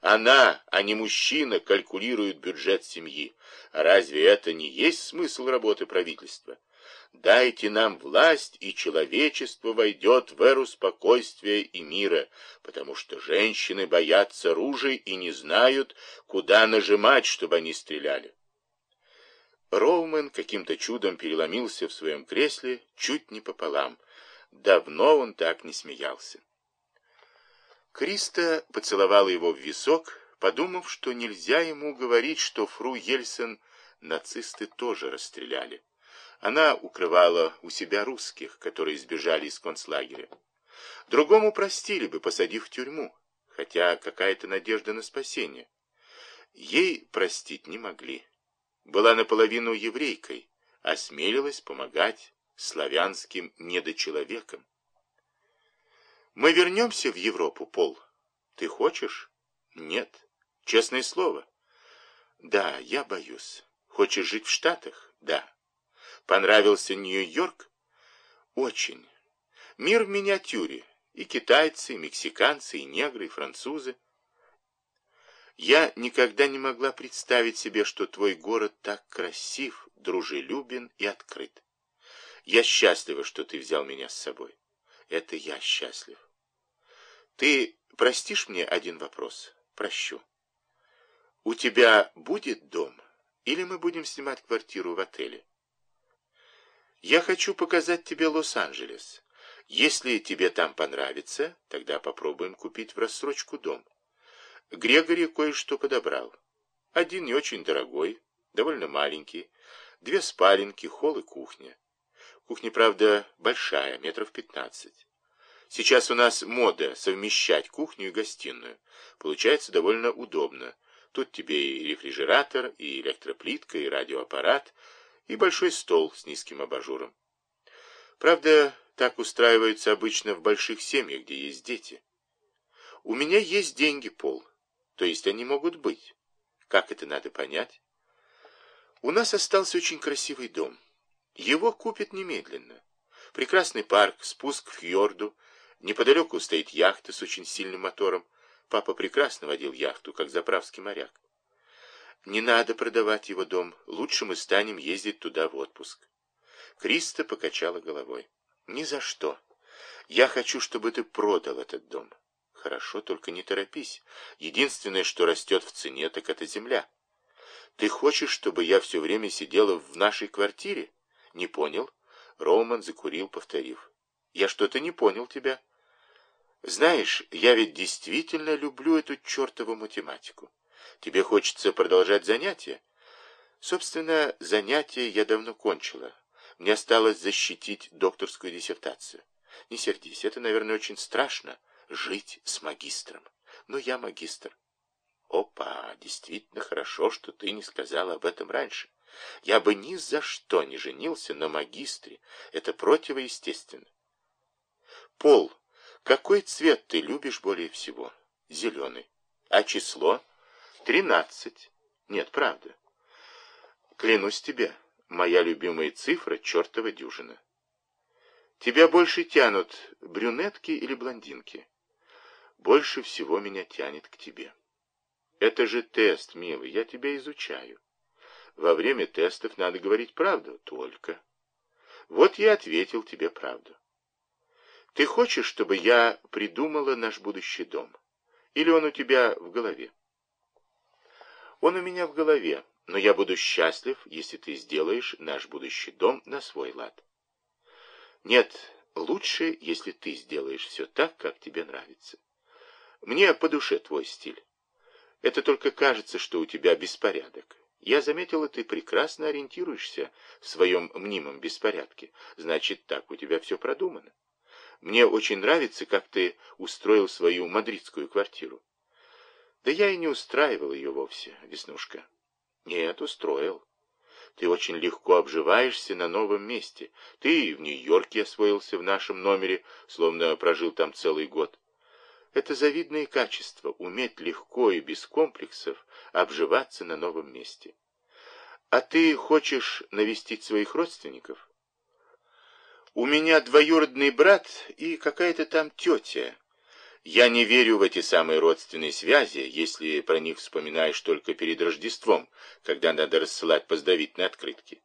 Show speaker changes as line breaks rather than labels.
Она, а не мужчина, калькулирует бюджет семьи. А разве это не есть смысл работы правительства? Дайте нам власть, и человечество войдет в эру спокойствия и мира, потому что женщины боятся ружей и не знают, куда нажимать, чтобы они стреляли. Роумен каким-то чудом переломился в своем кресле чуть не пополам. Давно он так не смеялся. Криста поцеловала его в висок, подумав, что нельзя ему говорить, что фру Ельсен нацисты тоже расстреляли. Она укрывала у себя русских, которые сбежали из концлагеря. Другому простили бы, посадив в тюрьму, хотя какая-то надежда на спасение. Ей простить не могли. Была наполовину еврейкой, осмелилась помогать славянским недочеловекам. Мы вернемся в Европу, Пол. Ты хочешь? Нет. Честное слово. Да, я боюсь. Хочешь жить в Штатах? Да. Понравился Нью-Йорк? Очень. Мир в миниатюре. И китайцы, и мексиканцы, и негры, и французы. Я никогда не могла представить себе, что твой город так красив, дружелюбен и открыт. Я счастлива, что ты взял меня с собой. Это я счастлив. Ты простишь мне один вопрос? Прощу. У тебя будет дом? Или мы будем снимать квартиру в отеле? Я хочу показать тебе Лос-Анджелес. Если тебе там понравится, тогда попробуем купить в рассрочку дом. Грегори кое-что подобрал. Один не очень дорогой, довольно маленький, две спаленки, холл и кухня. Кухня, правда, большая, метров пятнадцать. Сейчас у нас мода совмещать кухню и гостиную. Получается довольно удобно. Тут тебе и рефрижератор, и электроплитка, и радиоаппарат, и большой стол с низким абажуром. Правда, так устраиваются обычно в больших семьях, где есть дети. У меня есть деньги, Пол. То есть они могут быть. Как это надо понять? У нас остался очень красивый дом. Его купят немедленно. Прекрасный парк, спуск к фьорду. Неподалеку стоит яхта с очень сильным мотором. Папа прекрасно водил яхту, как заправский моряк. Не надо продавать его дом. Лучше мы станем ездить туда в отпуск. Криста покачала головой. Ни за что. Я хочу, чтобы ты продал этот дом. Хорошо, только не торопись. Единственное, что растет в цене, так это земля. Ты хочешь, чтобы я все время сидела в нашей квартире? Не понял? Роман закурил, повторив. Я что-то не понял тебя. Знаешь, я ведь действительно люблю эту чертову математику. Тебе хочется продолжать занятия? Собственно, занятия я давно кончила. Мне осталось защитить докторскую диссертацию. Не сердись, это, наверное, очень страшно — жить с магистром. Но я магистр. Опа, действительно хорошо, что ты не сказала об этом раньше. Я бы ни за что не женился на магистре. Это противоестественно. Пол, какой цвет ты любишь более всего? Зеленый. А число? Тринадцать. Нет, правда. Клянусь тебе, моя любимая цифра — чертова дюжина. Тебя больше тянут брюнетки или блондинки? Больше всего меня тянет к тебе. Это же тест, милый, я тебя изучаю. Во время тестов надо говорить правду только. Вот я ответил тебе правду. Ты хочешь, чтобы я придумала наш будущий дом? Или он у тебя в голове? Он у меня в голове, но я буду счастлив, если ты сделаешь наш будущий дом на свой лад. Нет, лучше, если ты сделаешь все так, как тебе нравится. Мне по душе твой стиль. Это только кажется, что у тебя беспорядок. Я заметила, ты прекрасно ориентируешься в своем мнимом беспорядке. Значит, так у тебя все продумано. Мне очень нравится, как ты устроил свою мадридскую квартиру. Да я и не устраивал ее вовсе, Веснушка. Нет, устроил. Ты очень легко обживаешься на новом месте. Ты в Нью-Йорке освоился в нашем номере, словно прожил там целый год. Это завидное качество — уметь легко и без комплексов обживаться на новом месте. А ты хочешь навестить своих родственников? У меня двоюродный брат и какая-то там тетя. Я не верю в эти самые родственные связи, если про них вспоминаешь только перед Рождеством, когда надо рассылать поздравительные открытки.